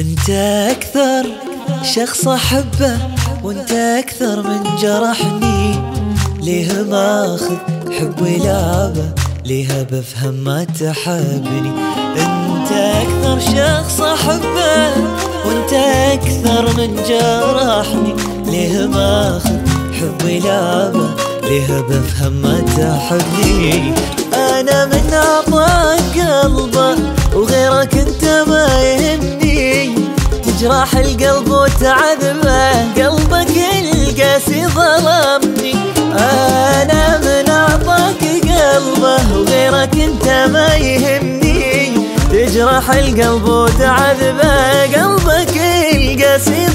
انت أكثر شخص احبه وانت أكثر من جرحني. ليه ماخذ حبي لعبه ليه بفهم ما تحبني؟ انت أكثر شخص احبه وانت أكثر من جرحني. ليه ماخذ حبي لعبه ليه بفهم ما تحبني؟ أنا من تجرح القلب وتعذبه قلبك القاسي ظلمني أنا من أعطاك قلبه وغيرك أنت ما يهمني. تجرح القلب وتعذبه قلبك القاسي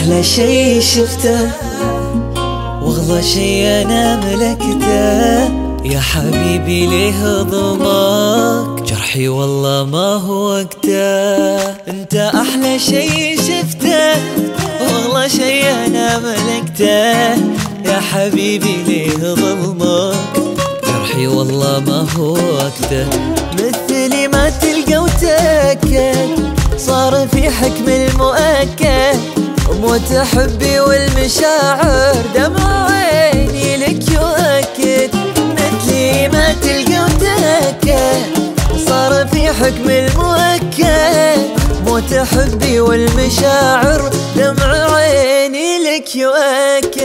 أحلى شي شفته وأغلى شي أنا ملكته. يا حبيبي ليه ضمك جرحي والله ما هو وقته. أنت أحلى شي شفته وأغلى شي أنا ملكته. يا حبيبي ليه ظلمك؟ جرحي والله ما هو وقته. مثلي ما تلقى وتاكد صار في حكم المؤكد. موت حبي والمشاعر دمع عيني لك يؤكد مثلي ما تلقى وتاكد صار في حكم المؤكد. موت حبي والمشاعر دمع عيني لك يؤكد.